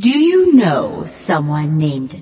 Do you know someone named